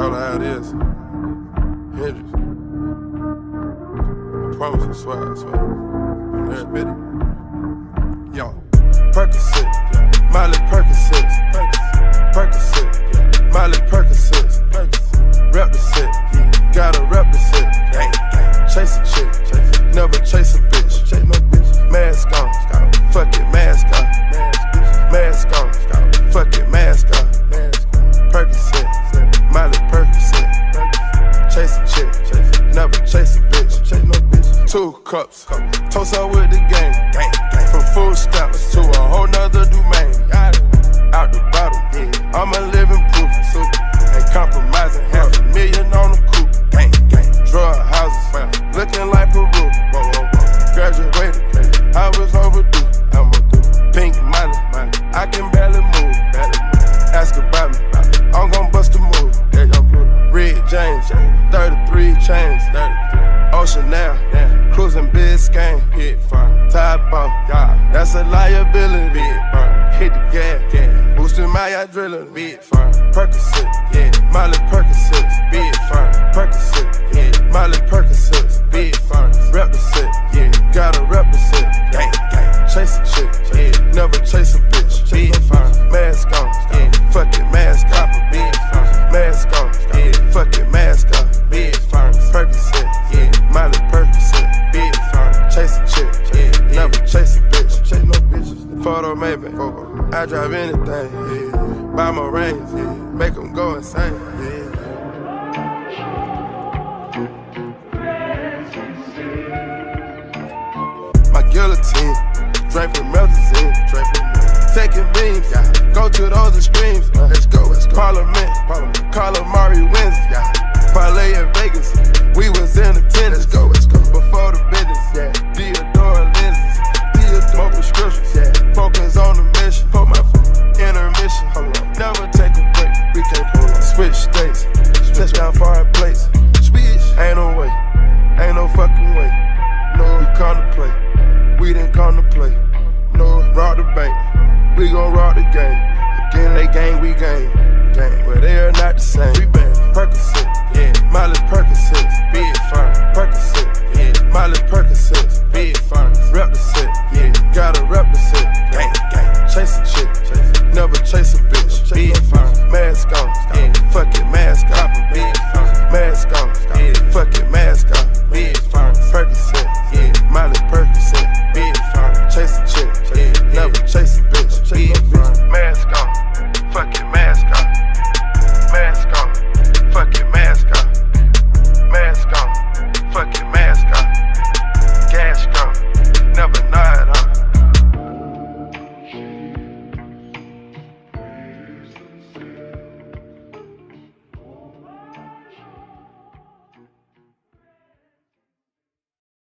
How it is, Hendrix? I promise, I swear, I swear. Larry Bitty. Two cups. Toast up with the game. From food stamps to a whole nother domain. Hit firm. Top off. Yeah. That's a liability. Bit firm. Hit the gas. Yeah. Boosting my adrenaline. Bit firm. Percocet. Yeah. Molly Percocet. Bit firm. Percocet. Yeah. Molly Percocet. Maybach. I drive anything. Yeah. Buy my Range, Yeah. Make them go insane. Yeah. My guillotine. Drink from Melazine. Taking beams. Go to those extremes. gon' rock the game. Again, they gang, we gang. gang. But they are not the same.